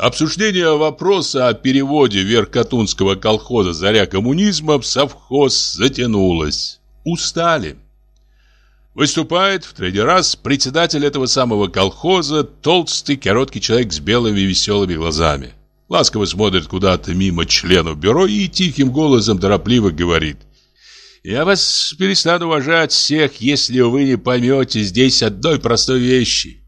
Обсуждение вопроса о переводе Верхотунского колхоза «Заря коммунизма» в совхоз затянулось. Устали. Выступает в третий раз председатель этого самого колхоза, толстый, короткий человек с белыми веселыми глазами. Ласково смотрит куда-то мимо членов бюро и тихим голосом торопливо говорит. «Я вас перестану уважать всех, если вы не поймете здесь одной простой вещи.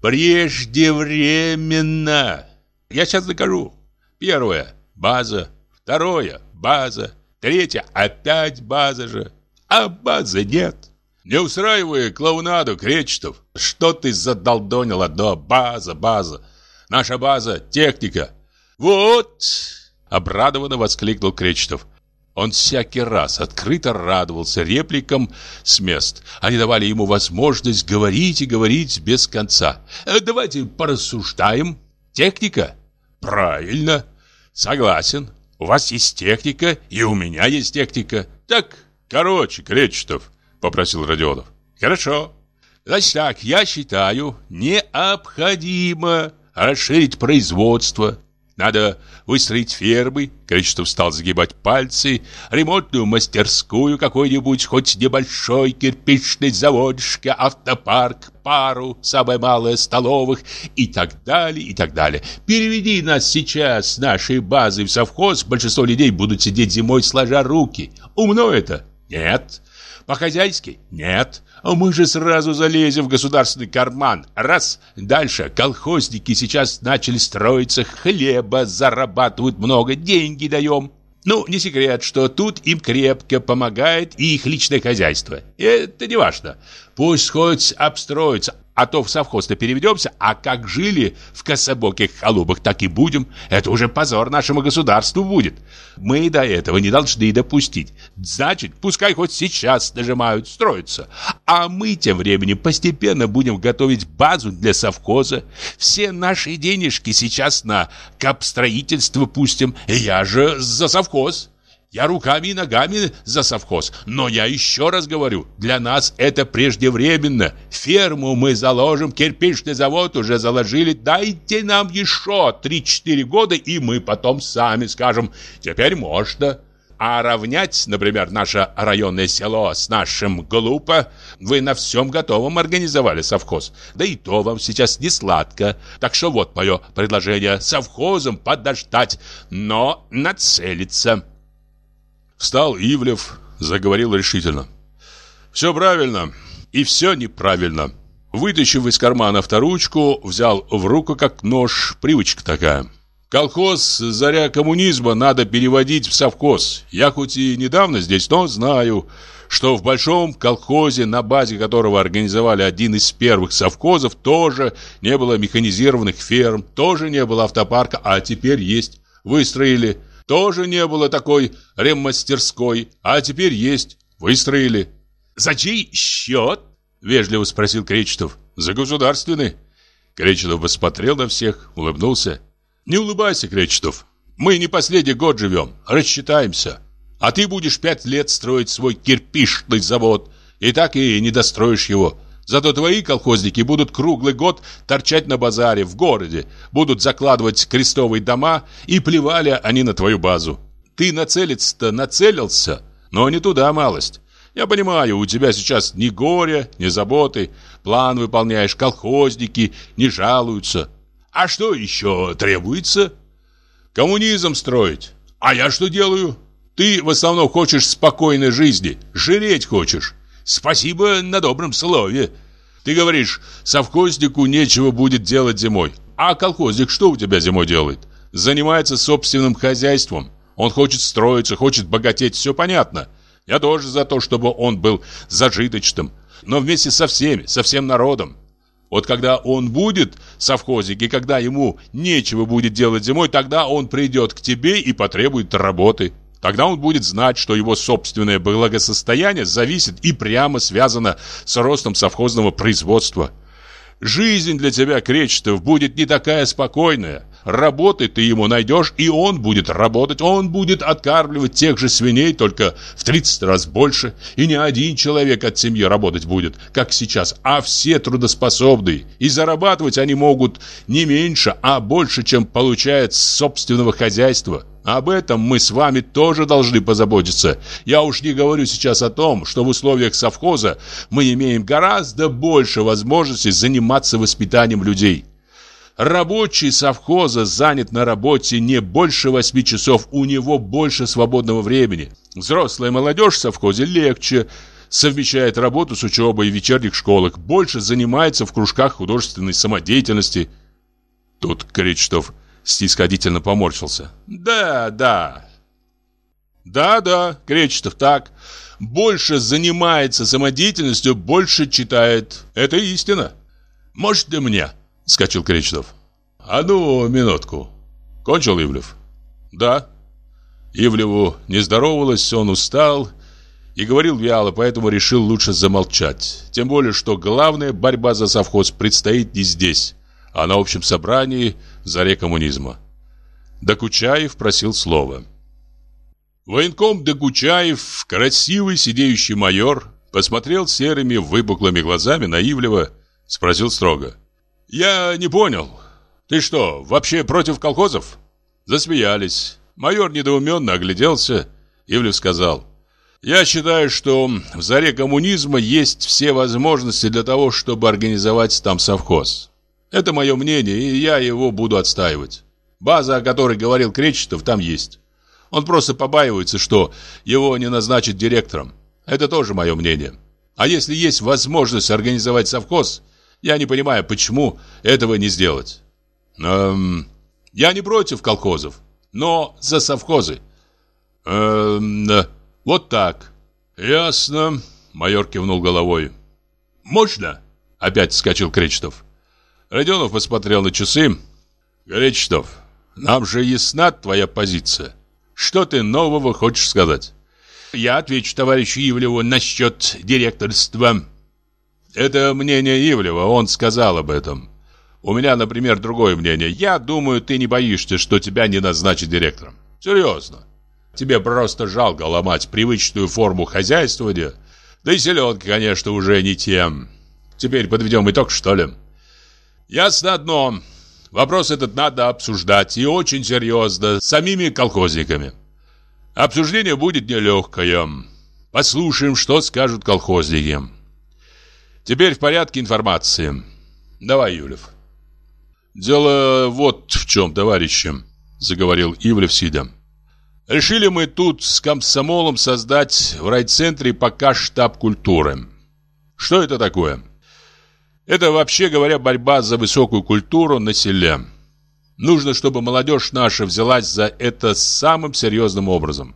Преждевременно!» Я сейчас докажу. Первое – база. Второе – база. Третье – опять база же. А базы нет. Не устраивая клоунаду, Кречетов, что ты задолдонил одно? База, база. Наша база – техника. Вот! Обрадованно воскликнул Кречетов. Он всякий раз открыто радовался репликам с мест. Они давали ему возможность говорить и говорить без конца. «Э, «Давайте порассуждаем. Техника Правильно. Согласен. У вас есть техника, и у меня есть техника. Так, короче, Кречетов, попросил Родионов. Хорошо. Значит так, я считаю, необходимо расширить производство, надо выстроить фермы, Кречетов стал загибать пальцы, ремонтную мастерскую какой-нибудь, хоть небольшой кирпичный заводишко, автопарк, пару, самое малое, столовых и так далее, и так далее. Переведи нас сейчас с нашей базы в совхоз, большинство людей будут сидеть зимой сложа руки. Умно это? Нет. По-хозяйски? Нет. А мы же сразу залезем в государственный карман. Раз. Дальше. Колхозники сейчас начали строиться, хлеба зарабатывают много, деньги даем. Ну, не секрет, что тут им крепко помогает и их личное хозяйство. Это не важно. Пусть хоть обстроится, а то в совхоз-то переведемся, а как жили в кособоких холубах, так и будем. Это уже позор нашему государству будет. Мы до этого не должны допустить. Значит, пускай хоть сейчас нажимают, строятся. А мы тем временем постепенно будем готовить базу для совхоза. Все наши денежки сейчас на капстроительство пустим. Я же за совхоз. Я руками и ногами за совхоз. Но я еще раз говорю, для нас это преждевременно. Ферму мы заложим, кирпичный завод уже заложили. Дайте нам еще 3-4 года, и мы потом сами скажем, теперь можно. А равнять, например, наше районное село с нашим глупо. Вы на всем готовом организовали совхоз. Да и то вам сейчас не сладко. Так что вот мое предложение. Совхозом подождать, но нацелиться. Встал Ивлев, заговорил решительно. «Все правильно и все неправильно». Вытащив из кармана авторучку, взял в руку как нож, привычка такая. Колхоз «Заря коммунизма» надо переводить в совхоз. Я хоть и недавно здесь, но знаю, что в большом колхозе, на базе которого организовали один из первых совхозов, тоже не было механизированных ферм, тоже не было автопарка, а теперь есть. Выстроили тоже не было такой реммастерской, а теперь есть. Выстроили. «За чей счет?» – вежливо спросил Кречетов. «За государственный». Кречетов посмотрел на всех, улыбнулся. «Не улыбайся, Кречетов. Мы не последний год живем, рассчитаемся. А ты будешь пять лет строить свой кирпичный завод, и так и не достроишь его. Зато твои колхозники будут круглый год торчать на базаре в городе, будут закладывать крестовые дома, и плевали они на твою базу. Ты нацелиться-то нацелился, но не туда малость. Я понимаю, у тебя сейчас ни горя, ни заботы, план выполняешь, колхозники не жалуются. А что еще требуется? Коммунизм строить. А я что делаю? Ты в основном хочешь спокойной жизни, жреть хочешь. Спасибо на добром слове. Ты говоришь, совхознику нечего будет делать зимой. А колхозник что у тебя зимой делает? Занимается собственным хозяйством. Он хочет строиться, хочет богатеть, все понятно. Я тоже за то, чтобы он был зажиточным. Но вместе со всеми, со всем народом. Вот когда он будет совхозник, и когда ему нечего будет делать зимой, тогда он придет к тебе и потребует работы. Тогда он будет знать, что его собственное благосостояние зависит и прямо связано с ростом совхозного производства. Жизнь для тебя, Кречетов, будет не такая спокойная, работы ты ему найдешь, и он будет работать. Он будет откармливать тех же свиней, только в 30 раз больше. И не один человек от семьи работать будет, как сейчас, а все трудоспособные. И зарабатывать они могут не меньше, а больше, чем получает с собственного хозяйства. Об этом мы с вами тоже должны позаботиться. Я уж не говорю сейчас о том, что в условиях совхоза мы имеем гораздо больше возможностей заниматься воспитанием людей. Рабочий совхоза занят на работе не больше 8 часов, у него больше свободного времени. Взрослая молодежь в совхозе легче совмещает работу с учебой в вечерних школах, больше занимается в кружках художественной самодеятельности. Тут Кричтов снисходительно поморщился. «Да, да». «Да-да, Кречетов так. Больше занимается самодеятельностью, больше читает. Это истина». «Может, и мне?» — скачал Кречетов. «А ну, минутку». «Кончил Ивлев?» «Да». Ивлеву не здоровалось, он устал и говорил вяло, поэтому решил лучше замолчать. Тем более, что главная борьба за совхоз предстоит не здесь, а на общем собрании в заре коммунизма. Докучаев просил слова. Военком Докучаев, красивый сидеющий майор, посмотрел серыми выпуклыми глазами на Ивлева, спросил строго. «Я не понял. Ты что, вообще против колхозов?» Засмеялись. Майор недоуменно огляделся. Ивлев сказал. «Я считаю, что в заре коммунизма есть все возможности для того, чтобы организовать там совхоз. Это мое мнение, и я его буду отстаивать. База, о которой говорил Кречетов, там есть. Он просто побаивается, что его не назначат директором. Это тоже мое мнение. А если есть возможность организовать совхоз, я не понимаю, почему этого не сделать. Эм, я не против колхозов, но за совхозы. Эм, вот так. Ясно, майор кивнул головой. Можно? Опять вскочил Кречетов. Родионов посмотрел на часы. Горечтов, нам же ясна твоя позиция. Что ты нового хочешь сказать? Я отвечу товарищу Ивлеву насчет директорства. Это мнение Ивлева, он сказал об этом. У меня, например, другое мнение. Я думаю, ты не боишься, что тебя не назначат директором. Серьезно. Тебе просто жалко ломать привычную форму хозяйствования. Да и селенки, конечно, уже не тем. Теперь подведем итог, что ли? Ясно одно. Вопрос этот надо обсуждать и очень серьезно с самими колхозниками. Обсуждение будет нелегкое. Послушаем, что скажут колхозники. Теперь в порядке информации. Давай, Юлев. Дело вот в чем, товарищи, заговорил Ивлев сидя. Решили мы тут с комсомолом создать в райцентре пока штаб культуры. Что это такое? Это, вообще говоря, борьба за высокую культуру на селе. Нужно, чтобы молодежь наша взялась за это самым серьезным образом.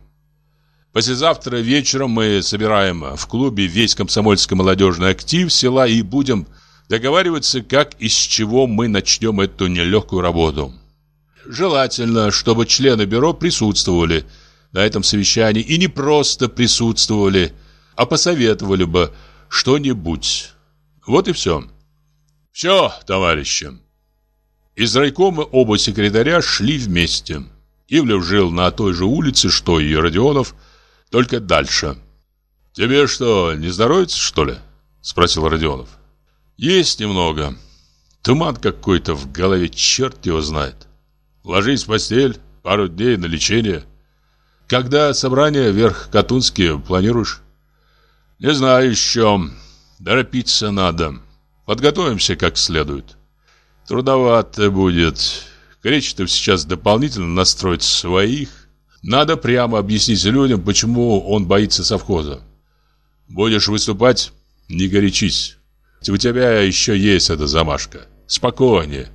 Послезавтра вечером мы собираем в клубе весь комсомольский молодежный актив села и будем договариваться, как и с чего мы начнем эту нелегкую работу. Желательно, чтобы члены бюро присутствовали на этом совещании и не просто присутствовали, а посоветовали бы что-нибудь. Вот и все. Все, товарищи. Из райкома оба секретаря шли вместе. Ивлев жил на той же улице, что и Родионов, только дальше. «Тебе что, не здоровится, что ли?» – спросил Родионов. «Есть немного. Туман какой-то в голове, черт его знает. Ложись в постель, пару дней на лечение. Когда собрание вверх Катунске планируешь?» «Не знаю еще. Торопиться надо». Подготовимся как следует. Трудовато будет. Кречетов сейчас дополнительно настроить своих. Надо прямо объяснить людям, почему он боится совхоза. Будешь выступать, не горячись. У тебя еще есть эта замашка. Спокойнее.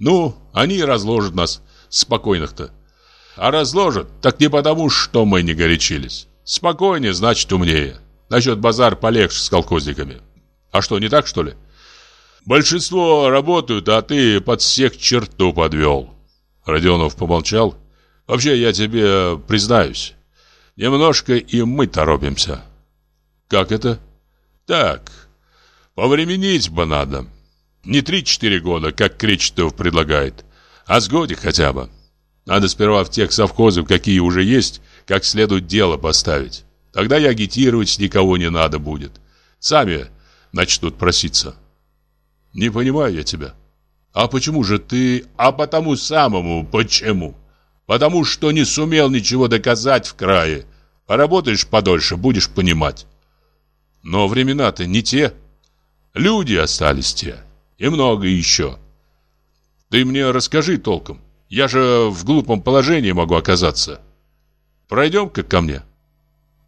Ну, они разложат нас спокойных-то. А разложат, так не потому, что мы не горячились. Спокойнее, значит умнее. Насчет базар полегче с колхозниками. А что, не так, что ли? Большинство работают, а ты под всех черту подвел. Родионов помолчал. Вообще, я тебе признаюсь. Немножко и мы торопимся. Как это? Так, повременить бы надо. Не три-четыре года, как Кречетов предлагает, О сгоде хотя бы. Надо сперва в тех совхозах, какие уже есть, как следует дело поставить. Тогда и агитировать никого не надо будет. Сами начнут проситься. Не понимаю я тебя. А почему же ты... А потому самому почему? Потому что не сумел ничего доказать в крае. Поработаешь подольше, будешь понимать. Но времена-то не те. Люди остались те. И много еще. Ты мне расскажи толком. Я же в глупом положении могу оказаться. Пройдем-ка ко мне.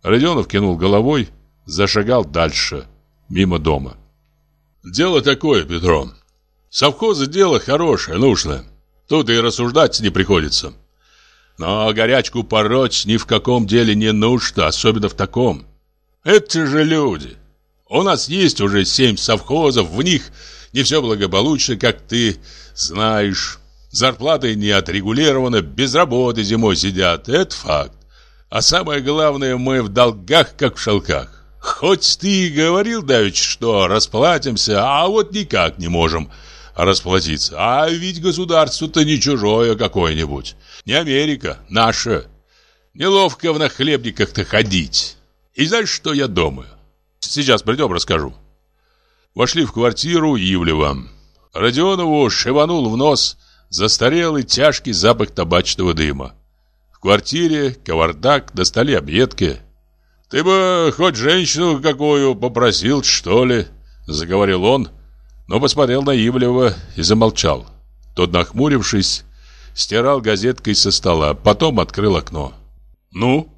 Родионов кинул головой, зашагал дальше, мимо дома. Дело такое, Петро. Совхозы дело хорошее, нужное. Тут и рассуждать не приходится. Но горячку пороть ни в каком деле не нужно, особенно в таком. Это же люди. У нас есть уже семь совхозов, в них не все благополучно, как ты знаешь. Зарплаты не отрегулированы, без работы зимой сидят. Это факт. А самое главное, мы в долгах, как в шелках. Хоть ты и говорил, Давич, что расплатимся, а вот никак не можем расплатиться. А ведь государство-то не чужое какое-нибудь. Не Америка, наша. Неловко в нахлебниках-то ходить. И знаешь, что я думаю? Сейчас придем, расскажу. Вошли в квартиру Ивлева. Родионову шиванул в нос застарелый тяжкий запах табачного дыма. В квартире кавардак, на столе объедки. «Ты бы хоть женщину какую попросил, что ли?» Заговорил он, но посмотрел на Ивлева и замолчал. Тот, нахмурившись, стирал газеткой со стола, потом открыл окно. «Ну?»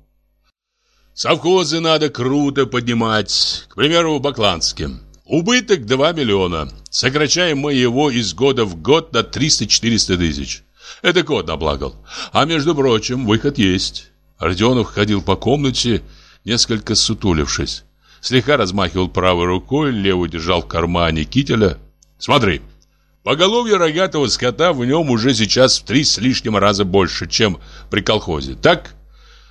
Совхозы надо круто поднимать, к примеру, Бакланским. Убыток 2 миллиона. Сокращаем мы его из года в год на 300-400 тысяч. Это кот наплакал. А между прочим, выход есть. Родионов ходил по комнате, несколько сутулившись. Слегка размахивал правой рукой, левую держал в кармане кителя. Смотри, поголовье рогатого скота в нем уже сейчас в три с лишним раза больше, чем при колхозе. Так?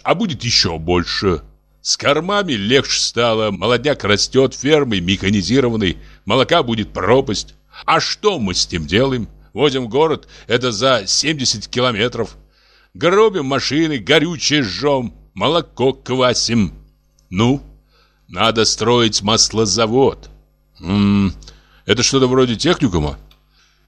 А будет еще больше. С кормами легче стало, молодняк растет, фермы механизированный, молока будет пропасть. А что мы с тем делаем? Возим город, это за 70 километров. Гробим машины, горючее жжем, молоко квасим. Ну, надо строить маслозавод. М -м, это что-то вроде техникума?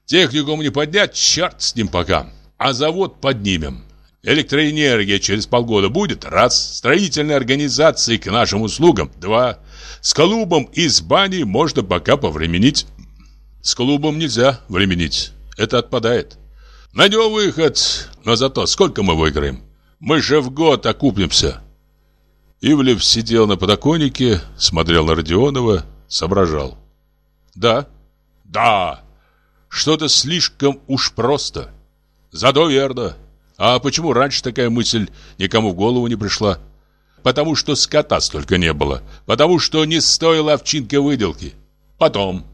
Техникум не поднять, черт с ним пока. А завод поднимем. Электроэнергия через полгода будет? Раз. Строительные организации к нашим услугам? Два. С клубом из бани можно пока повременить. С клубом нельзя временить. Это отпадает. Найдем выход. Но зато сколько мы выиграем? Мы же в год окупимся. Ивлев сидел на подоконнике, смотрел на Родионова, соображал. Да, да, что-то слишком уж просто. Зато верно. А почему раньше такая мысль никому в голову не пришла? Потому что скота столько не было. Потому что не стоила овчинка выделки. Потом.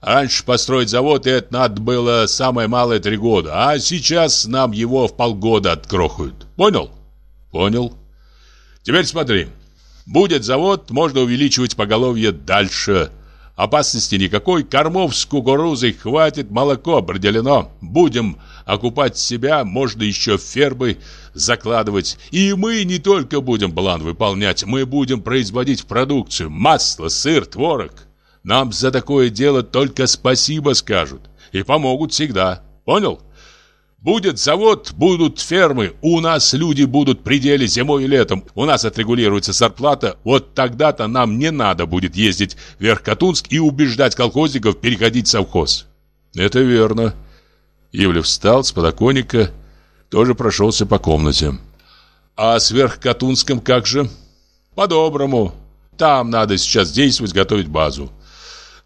Раньше построить завод это надо было самое малое три года, а сейчас нам его в полгода открохают. Понял? Понял. Теперь смотри. Будет завод, можно увеличивать поголовье дальше. Опасности никакой, кормов с кукурузой хватит, молоко определено. Будем окупать себя, можно еще фермы закладывать. И мы не только будем план выполнять, мы будем производить продукцию, масло, сыр, творог. Нам за такое дело только спасибо скажут и помогут всегда. Понял? Будет завод, будут фермы, у нас люди будут при деле зимой и летом, у нас отрегулируется зарплата, вот тогда-то нам не надо будет ездить в Верхкатунск и убеждать колхозников переходить в совхоз. Это верно. Ивлев встал с подоконника, тоже прошелся по комнате. А с Верхкатунском как же? По-доброму. Там надо сейчас действовать, готовить базу.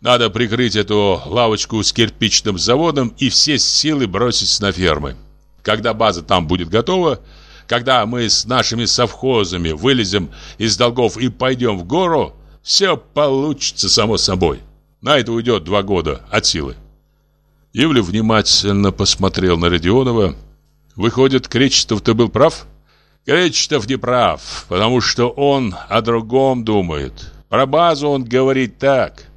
Надо прикрыть эту лавочку с кирпичным заводом и все силы бросить на фермы. Когда база там будет готова, когда мы с нашими совхозами вылезем из долгов и пойдем в гору, все получится само собой. На это уйдет два года от силы. Ивлев внимательно посмотрел на Родионова. Выходит, Кречетов-то был прав? Кречетов не прав, потому что он о другом думает. Про базу он говорит так.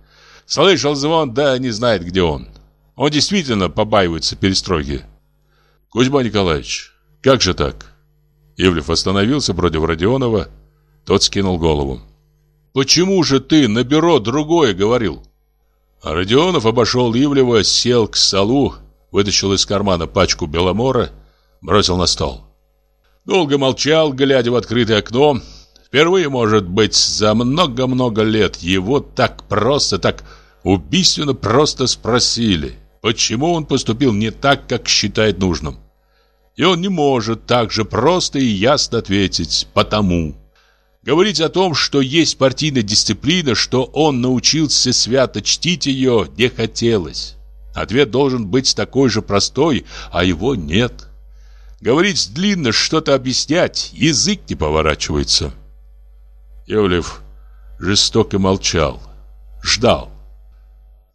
Слышал звон, да не знает, где он. Он действительно побаивается перестройки. Кузьма Николаевич, как же так? Ивлев остановился против Родионова. Тот скинул голову. Почему же ты на бюро другое говорил? А Родионов обошел Ивлева, сел к столу, вытащил из кармана пачку беломора, бросил на стол. Долго молчал, глядя в открытое окно. Впервые, может быть, за много-много лет его так просто, так убийственно просто спросили, почему он поступил не так, как считает нужным. И он не может так же просто и ясно ответить «потому». Говорить о том, что есть партийная дисциплина, что он научился свято чтить ее, не хотелось. Ответ должен быть такой же простой, а его нет. Говорить длинно, что-то объяснять, язык не поворачивается. Ивлев жестоко молчал, ждал.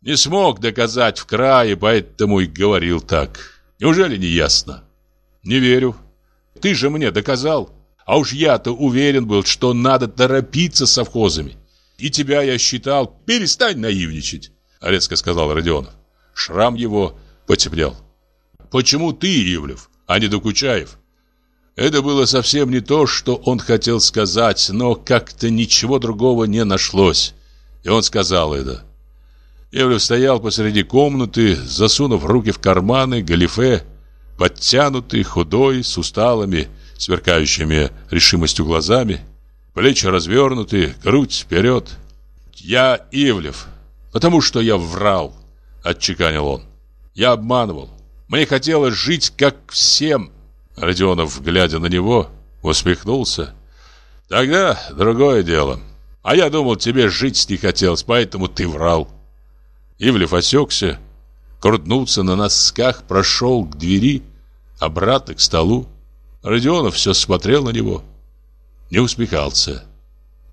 Не смог доказать в крае, поэтому и говорил так. Неужели не ясно? Не верю. Ты же мне доказал. А уж я-то уверен был, что надо торопиться с совхозами. И тебя я считал... Перестань наивничать, резко сказал Родионов. Шрам его потеплел. Почему ты, Ивлев, а не Докучаев? Это было совсем не то, что он хотел сказать, но как-то ничего другого не нашлось. И он сказал это. Ивлев стоял посреди комнаты, засунув руки в карманы, галифе, подтянутый, худой, с усталыми, сверкающими решимостью глазами, плечи развернуты, грудь вперед. «Я Ивлев, потому что я врал», — отчеканил он. «Я обманывал. Мне хотелось жить, как всем». Родионов, глядя на него, усмехнулся. «Тогда другое дело. А я думал, тебе жить не хотелось, поэтому ты врал». Ивлев осекся, крутнулся на носках, прошел к двери, обратно к столу. Родионов все смотрел на него, не усмехался.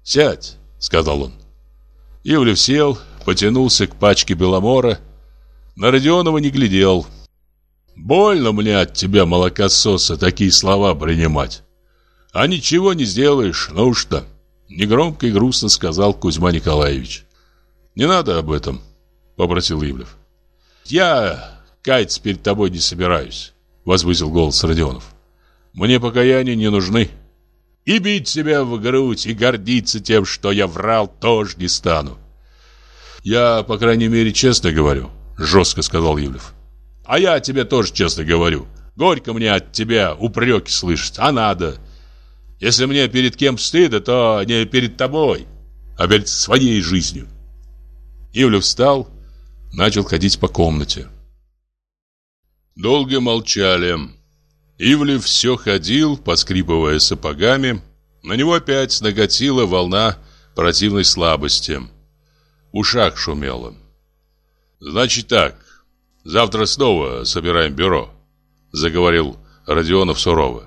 «Сядь», — сказал он. Ивлев сел, потянулся к пачке беломора. На Родионова не глядел. «Больно мне от тебя, молокососа, такие слова принимать. А ничего не сделаешь, ну что?» Негромко и грустно сказал Кузьма Николаевич. «Не надо об этом», — попросил Ивлев. «Я каяться перед тобой не собираюсь», — возвысил голос Родионов. Мне покаяния не нужны. И бить себя в грудь, и гордиться тем, что я врал, тоже не стану. Я, по крайней мере, честно говорю, жестко сказал Ивлев. А я тебе тоже честно говорю. Горько мне от тебя упреки слышать, а надо. Если мне перед кем стыдно, то не перед тобой, а перед своей жизнью. Ивлев встал, начал ходить по комнате. Долго молчали. Ивлев все ходил, поскрипывая сапогами. На него опять нагатила волна противной слабости. В ушах шумело. «Значит так, завтра снова собираем бюро», — заговорил Родионов сурово.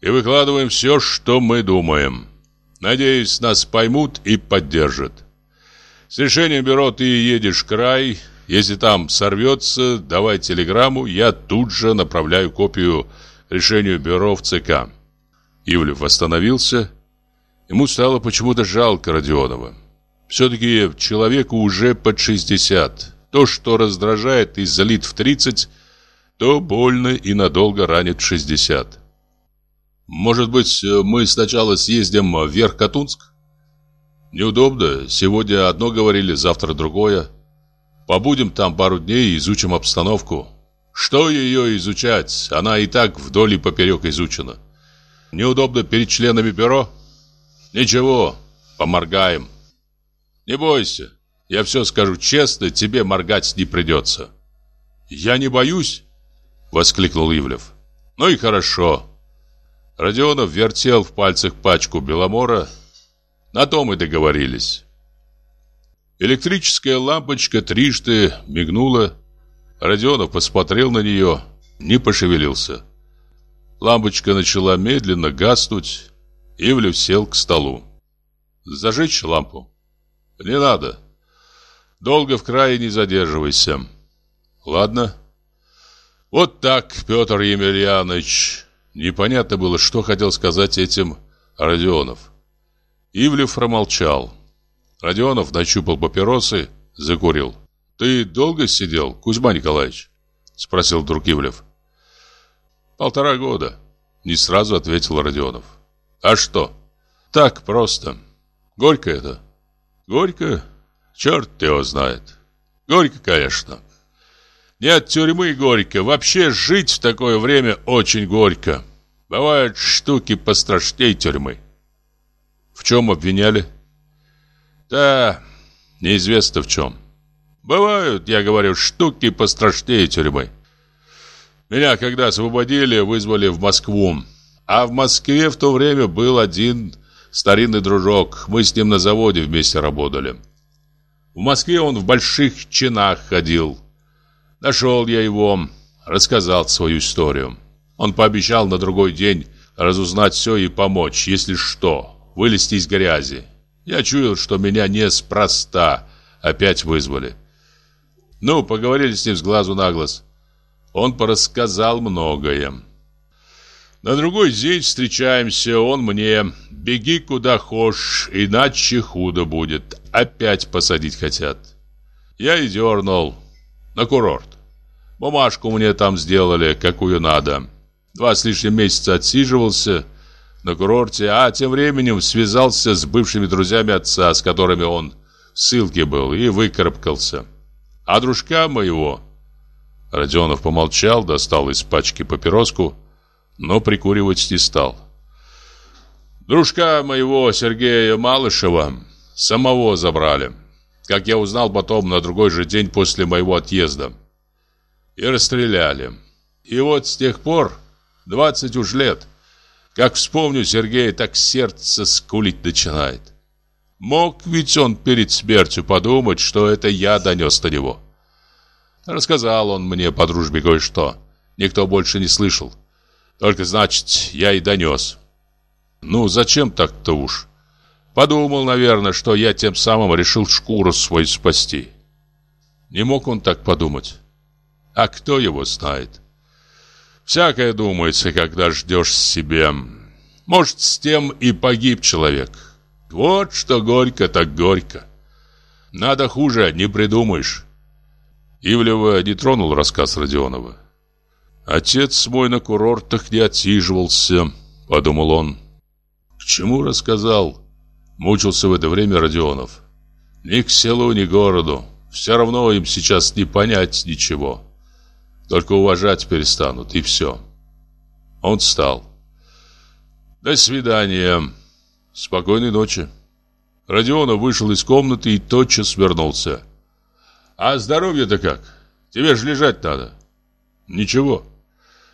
«И выкладываем все, что мы думаем. Надеюсь, нас поймут и поддержат. С решением бюро ты едешь в край, если там сорвется, давай телеграмму, я тут же направляю копию решению бюро в ЦК. Ивлев остановился. Ему стало почему-то жалко Родионова. Все-таки человеку уже под 60. То, что раздражает и залит в 30, то больно и надолго ранит в 60. Может быть, мы сначала съездим в Верх-Катунск? Неудобно. Сегодня одно говорили, завтра другое. Побудем там пару дней и изучим обстановку. Что ее изучать? Она и так вдоль и поперек изучена. Неудобно перед членами бюро? Ничего, поморгаем. Не бойся, я все скажу честно, тебе моргать не придется. Я не боюсь, воскликнул Ивлев. Ну и хорошо. Родионов вертел в пальцах пачку беломора. На том и договорились. Электрическая лампочка трижды мигнула. Родионов посмотрел на нее, не пошевелился. Лампочка начала медленно гаснуть. Ивлев сел к столу. «Зажечь лампу?» «Не надо. Долго в крае не задерживайся». «Ладно». «Вот так, Петр Емельянович». Непонятно было, что хотел сказать этим Родионов. Ивлев промолчал. Родионов нащупал папиросы, закурил. «Ты долго сидел, Кузьма Николаевич?» Спросил вдруг Ивлев. Полтора года. Не сразу ответил Родионов. А что? Так просто. Горько это. Горько? Черт его знает. Горько, конечно. Нет тюрьмы горько. Вообще жить в такое время очень горько. Бывают штуки пострашней тюрьмы. В чем обвиняли? Да, неизвестно в чем. Бывают, я говорю, штуки пострашнее тюрьмы. Меня, когда освободили, вызвали в Москву. А в Москве в то время был один старинный дружок. Мы с ним на заводе вместе работали. В Москве он в больших чинах ходил. Нашел я его, рассказал свою историю. Он пообещал на другой день разузнать все и помочь, если что, вылезти из грязи. Я чуял, что меня неспроста опять вызвали. Ну, поговорили с ним с глазу на глаз. Он порассказал многое. На другой день встречаемся, он мне «Беги куда хочешь, иначе худо будет. Опять посадить хотят». Я и дернул на курорт. Бумажку мне там сделали, какую надо. Два с лишним месяца отсиживался на курорте, а тем временем связался с бывшими друзьями отца, с которыми он в ссылке был, и выкарабкался. А дружка моего... Родионов помолчал, достал из пачки папироску, но прикуривать не стал. Дружка моего Сергея Малышева самого забрали, как я узнал потом на другой же день после моего отъезда. И расстреляли. И вот с тех пор, 20 уж лет, как вспомню Сергея, так сердце скулить начинает. Мог ведь он перед смертью подумать, что это я донес на него. Рассказал он мне по дружбе кое-что. Никто больше не слышал. Только, значит, я и донес. Ну, зачем так-то уж? Подумал, наверное, что я тем самым решил шкуру свою спасти. Не мог он так подумать. А кто его знает? Всякое думается, когда ждешь себе. Может, с тем и погиб человек. Вот что горько так горько. Надо хуже, не придумаешь. Ивлева не тронул рассказ Родионова. «Отец мой на курортах не отсиживался», — подумал он. «К чему рассказал?» Мучился в это время Родионов. «Ни к селу, ни к городу. Все равно им сейчас не понять ничего. Только уважать перестанут, и все». Он встал. «До свидания. Спокойной ночи». Родионов вышел из комнаты и тотчас вернулся. А здоровье-то как? Тебе же лежать надо. Ничего.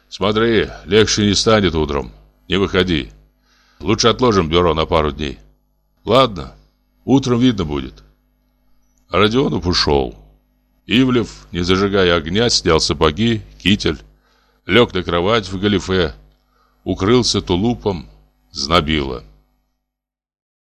Смотри, легче не станет утром. Не выходи. Лучше отложим бюро на пару дней. Ладно, утром видно будет. Родионов ушел. Ивлев, не зажигая огня, снял сапоги, китель, лег на кровать в галифе, укрылся тулупом, знобило.